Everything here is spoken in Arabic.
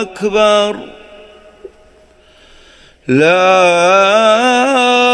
أكبر. لا